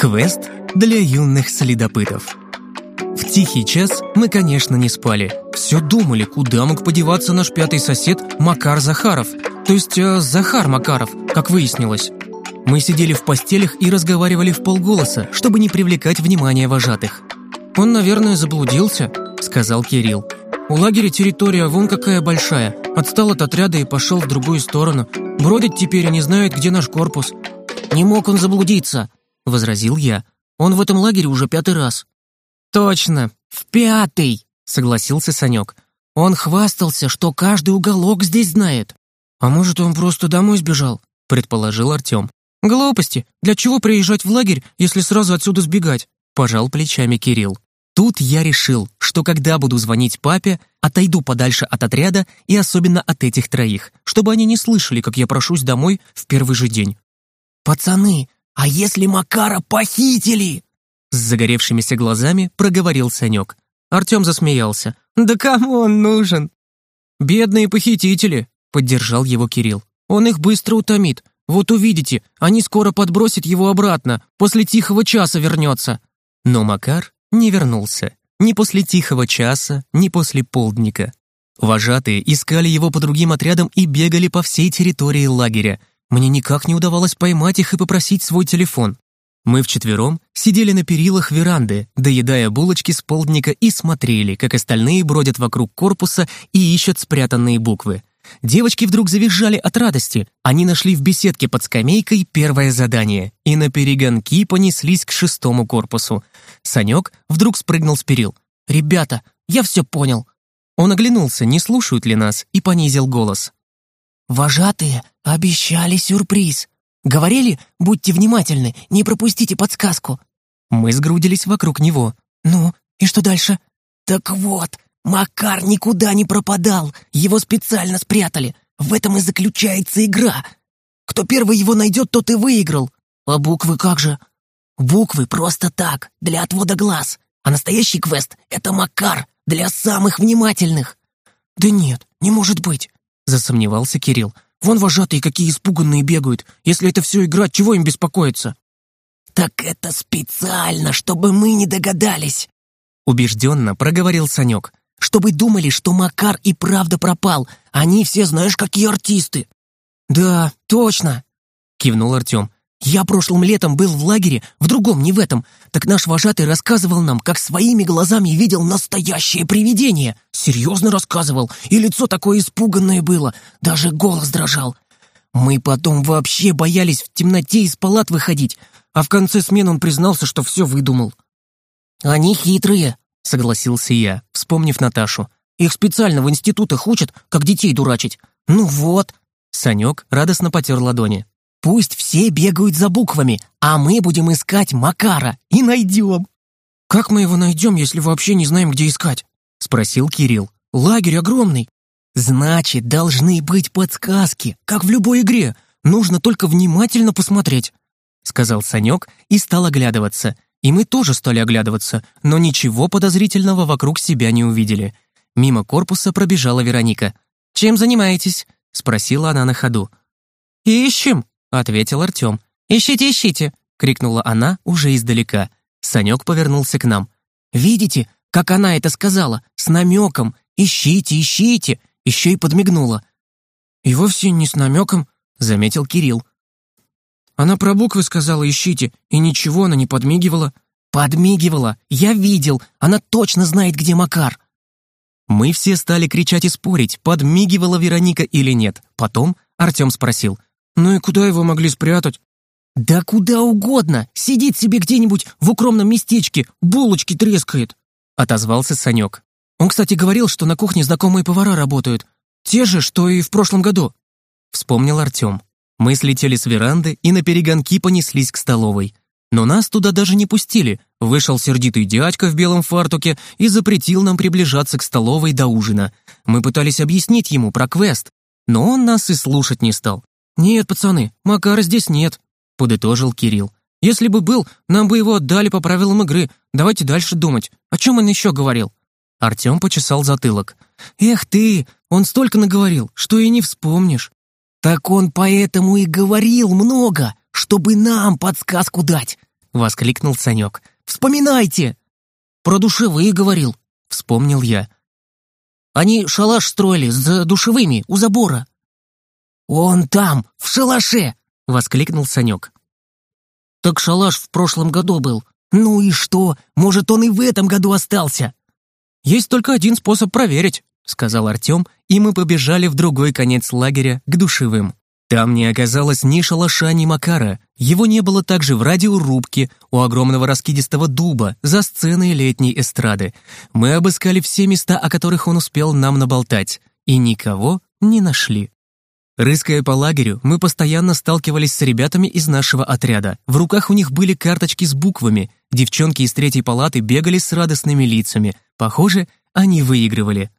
Квест для юных следопытов. В тихий час мы, конечно, не спали. Все думали, куда мог подеваться наш пятый сосед Макар Захаров. То есть э, Захар Макаров, как выяснилось. Мы сидели в постелях и разговаривали в полголоса, чтобы не привлекать внимание вожатых. «Он, наверное, заблудился», — сказал Кирилл. «У лагеря территория вон какая большая. Отстал от отряда и пошел в другую сторону. Бродит теперь и не знает, где наш корпус». «Не мог он заблудиться», — возразил я. «Он в этом лагере уже пятый раз». «Точно, в пятый», — согласился Санек. «Он хвастался, что каждый уголок здесь знает». «А может, он просто домой сбежал?» — предположил Артем. «Глупости. Для чего приезжать в лагерь, если сразу отсюда сбегать?» — пожал плечами Кирилл. Тут я решил, что когда буду звонить папе, отойду подальше от отряда и особенно от этих троих, чтобы они не слышали, как я прошусь домой в первый же день. «Пацаны, а если Макара похитили?» С загоревшимися глазами проговорил Санек. Артем засмеялся. «Да кому он нужен?» «Бедные похитители», — поддержал его Кирилл. «Он их быстро утомит. Вот увидите, они скоро подбросят его обратно, после тихого часа вернется». Но Макар не вернулся. Ни после тихого часа, ни после полдника. Вожатые искали его по другим отрядам и бегали по всей территории лагеря. Мне никак не удавалось поймать их и попросить свой телефон. Мы вчетвером сидели на перилах веранды, доедая булочки с полдника и смотрели, как остальные бродят вокруг корпуса и ищут спрятанные буквы. Девочки вдруг завизжали от радости. Они нашли в беседке под скамейкой первое задание и на перегонки понеслись к шестому корпусу. Санек вдруг спрыгнул с перил. «Ребята, я все понял». Он оглянулся, не слушают ли нас, и понизил голос. «Вожатые обещали сюрприз. Говорили, будьте внимательны, не пропустите подсказку». Мы сгрудились вокруг него. «Ну, и что дальше?» «Так вот, Макар никуда не пропадал, его специально спрятали. В этом и заключается игра. Кто первый его найдет, тот и выиграл. А буквы как же? Буквы просто так, для отвода глаз. А настоящий квест — это Макар, для самых внимательных. Да нет, не может быть, засомневался Кирилл. Вон вожатые какие испуганные бегают. Если это все игра, чего им беспокоиться? Так это специально, чтобы мы не догадались. Убежденно проговорил Санек чтобы думали, что Макар и правда пропал. Они все, знаешь, какие артисты». «Да, точно», — кивнул Артем. «Я прошлым летом был в лагере, в другом, не в этом. Так наш вожатый рассказывал нам, как своими глазами видел настоящее привидение. Серьезно рассказывал, и лицо такое испуганное было, даже голос дрожал. Мы потом вообще боялись в темноте из палат выходить, а в конце смены он признался, что все выдумал». «Они хитрые», — согласился я, вспомнив Наташу. «Их специально в институтах учат, как детей дурачить. Ну вот!» Санек радостно потер ладони. «Пусть все бегают за буквами, а мы будем искать Макара и найдем!» «Как мы его найдем, если вообще не знаем, где искать?» — спросил Кирилл. «Лагерь огромный». «Значит, должны быть подсказки, как в любой игре. Нужно только внимательно посмотреть», — сказал Санек и стал оглядываться — и мы тоже стали оглядываться, но ничего подозрительного вокруг себя не увидели. Мимо корпуса пробежала Вероника. «Чем занимаетесь?» — спросила она на ходу. «Ищем», — ответил Артем. «Ищите, ищите!» — крикнула она уже издалека. Санек повернулся к нам. «Видите, как она это сказала? С намеком. Ищите, ищите!» Еще и подмигнула. «И вовсе не с намеком», — заметил Кирилл. Она про буквы сказала «ищите», и ничего она не подмигивала. «Подмигивала! Я видел! Она точно знает, где Макар!» Мы все стали кричать и спорить, подмигивала Вероника или нет. Потом Артем спросил. «Ну и куда его могли спрятать?» «Да куда угодно! Сидит себе где-нибудь в укромном местечке, булочки трескает!» Отозвался Санек. Он, кстати, говорил, что на кухне знакомые повара работают. Те же, что и в прошлом году. Вспомнил Артем. Мы слетели с веранды и на перегонки понеслись к столовой. Но нас туда даже не пустили. Вышел сердитый дядька в белом фартуке и запретил нам приближаться к столовой до ужина. Мы пытались объяснить ему про квест, но он нас и слушать не стал. «Нет, пацаны, Макара здесь нет», — подытожил Кирилл. «Если бы был, нам бы его отдали по правилам игры. Давайте дальше думать. О чем он еще говорил?» Артем почесал затылок. «Эх ты, он столько наговорил, что и не вспомнишь». «Так он поэтому и говорил много, чтобы нам подсказку дать. — воскликнул Санек. «Вспоминайте!» «Про душевые говорил», — вспомнил я. «Они шалаш строили с душевыми у забора». «Он там, в шалаше!» — воскликнул Санек. «Так шалаш в прошлом году был. Ну и что? Может, он и в этом году остался?» «Есть только один способ проверить», — сказал Артем, и мы побежали в другой конец лагеря, к душевым. Там не оказалось ни шалаша, ни Макара. Его не было также в радиорубке, у огромного раскидистого дуба, за сценой летней эстрады. Мы обыскали все места, о которых он успел нам наболтать, и никого не нашли. Рыская по лагерю, мы постоянно сталкивались с ребятами из нашего отряда. В руках у них были карточки с буквами. Девчонки из третьей палаты бегали с радостными лицами. Похоже, они выигрывали.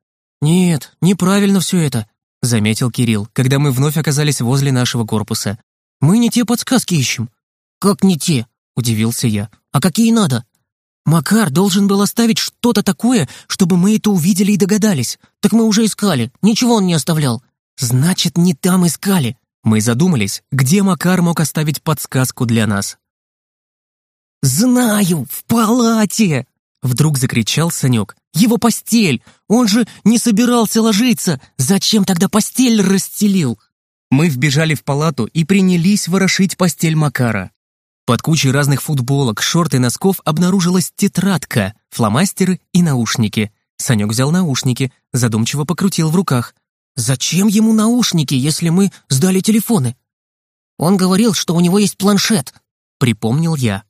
«Нет, неправильно все это», — заметил Кирилл, когда мы вновь оказались возле нашего корпуса. «Мы не те подсказки ищем». «Как не те?» — удивился я. «А какие надо?» «Макар должен был оставить что-то такое, чтобы мы это увидели и догадались. Так мы уже искали, ничего он не оставлял». «Значит, не там искали». Мы задумались, где Макар мог оставить подсказку для нас. «Знаю, в палате!» Вдруг закричал Санек. «Его постель! Он же не собирался ложиться! Зачем тогда постель расстелил?» Мы вбежали в палату и принялись ворошить постель Макара. Под кучей разных футболок, шорт и носков обнаружилась тетрадка, фломастеры и наушники. Санек взял наушники, задумчиво покрутил в руках. «Зачем ему наушники, если мы сдали телефоны?» «Он говорил, что у него есть планшет», — припомнил я.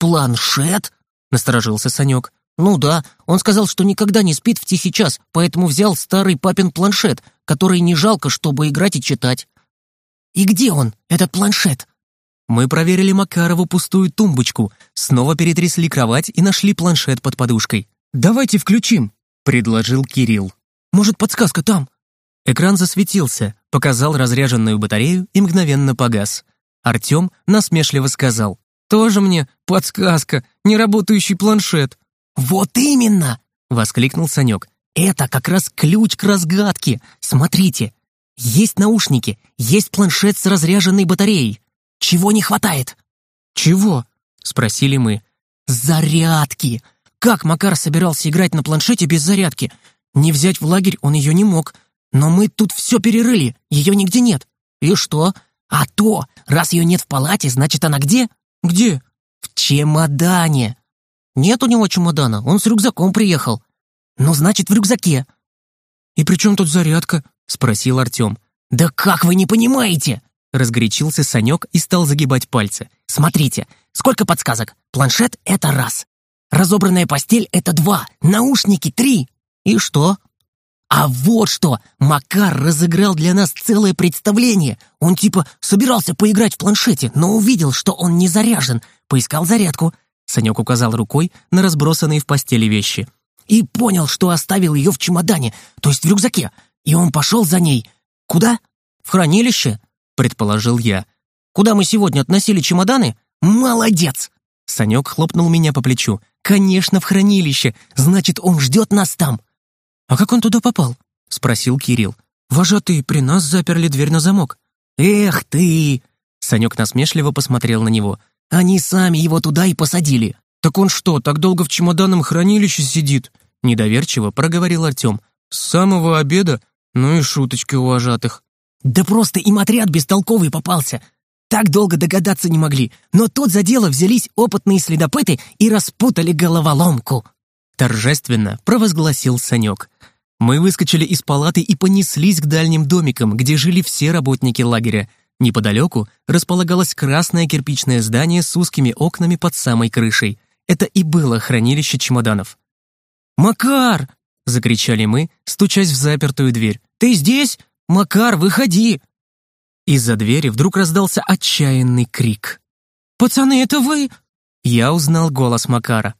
«Планшет?» насторожился Санек. «Ну да, он сказал, что никогда не спит в тихий час, поэтому взял старый папин планшет, который не жалко, чтобы играть и читать». «И где он, этот планшет?» Мы проверили Макарову пустую тумбочку, снова перетрясли кровать и нашли планшет под подушкой. «Давайте включим», — предложил Кирилл. «Может, подсказка там?» Экран засветился, показал разряженную батарею и мгновенно погас. Артем насмешливо сказал. Тоже мне подсказка, неработающий планшет». «Вот именно!» — воскликнул Санек. «Это как раз ключ к разгадке. Смотрите, есть наушники, есть планшет с разряженной батареей. Чего не хватает?» «Чего?» — спросили мы. «Зарядки! Как Макар собирался играть на планшете без зарядки? Не взять в лагерь он ее не мог. Но мы тут все перерыли, ее нигде нет. И что? А то, раз ее нет в палате, значит она где? «Где?» «В чемодане». «Нет у него чемодана, он с рюкзаком приехал». «Ну, значит, в рюкзаке». «И при чем тут зарядка?» — спросил Артем. «Да как вы не понимаете?» Разгорячился Санек и стал загибать пальцы. «Смотрите, сколько подсказок. Планшет — это раз. Разобранная постель — это два. Наушники — три. И что?» А вот что! Макар разыграл для нас целое представление. Он типа собирался поиграть в планшете, но увидел, что он не заряжен. Поискал зарядку. Санек указал рукой на разбросанные в постели вещи. И понял, что оставил ее в чемодане, то есть в рюкзаке. И он пошел за ней. Куда? В хранилище, предположил я. Куда мы сегодня относили чемоданы? Молодец! Санек хлопнул меня по плечу. «Конечно, в хранилище. Значит, он ждет нас там». «А как он туда попал?» — спросил Кирилл. «Вожатые при нас заперли дверь на замок». «Эх ты!» Санек насмешливо посмотрел на него. «Они сами его туда и посадили». «Так он что, так долго в чемоданном хранилище сидит?» Недоверчиво проговорил Артем. «С самого обеда? Ну и шуточки у вожатых». «Да просто им отряд бестолковый попался. Так долго догадаться не могли, но тут за дело взялись опытные следопыты и распутали головоломку». Торжественно провозгласил Санек. Мы выскочили из палаты и понеслись к дальним домикам, где жили все работники лагеря. Неподалеку располагалось красное кирпичное здание с узкими окнами под самой крышей. Это и было хранилище чемоданов. «Макар!» — закричали мы, стучась в запертую дверь. «Ты здесь? Макар, выходи!» Из-за двери вдруг раздался отчаянный крик. «Пацаны, это вы?» Я узнал голос Макара.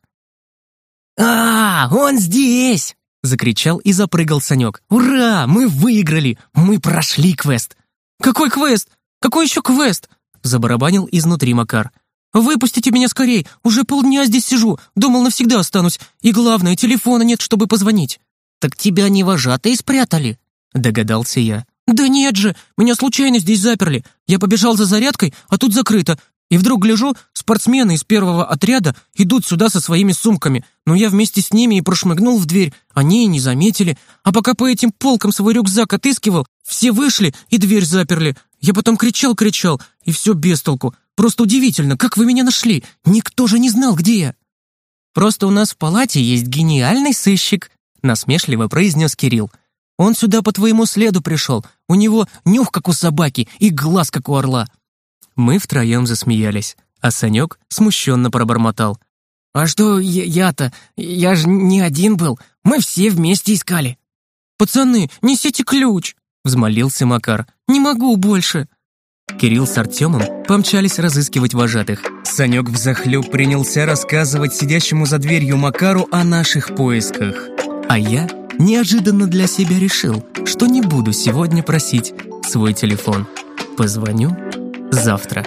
«А, он здесь!» — закричал и запрыгал Санек. «Ура! Мы выиграли! Мы прошли квест!» «Какой квест? Какой еще квест?» — забарабанил изнутри Макар. «Выпустите меня скорей! Уже полдня здесь сижу! Думал, навсегда останусь! И главное, телефона нет, чтобы позвонить!» «Так тебя не вожатые спрятали?» — догадался я. «Да нет же! Меня случайно здесь заперли! Я побежал за зарядкой, а тут закрыто! И вдруг гляжу, спортсмены из первого отряда идут сюда со своими сумками, но я вместе с ними и прошмыгнул в дверь, они и не заметили. А пока по этим полкам свой рюкзак отыскивал, все вышли и дверь заперли. Я потом кричал-кричал, и все без толку. Просто удивительно, как вы меня нашли? Никто же не знал, где я. Просто у нас в палате есть гениальный сыщик, насмешливо произнес Кирилл. Он сюда по твоему следу пришел. У него нюх, как у собаки, и глаз, как у орла. Мы втроем засмеялись, а Санек смущенно пробормотал. «А что я-то? Я же не один был. Мы все вместе искали». «Пацаны, несите ключ!» — взмолился Макар. «Не могу больше!» Кирилл с Артемом помчались разыскивать вожатых. Санек взахлеб принялся рассказывать сидящему за дверью Макару о наших поисках. А я неожиданно для себя решил, что не буду сегодня просить свой телефон. Позвоню завтра.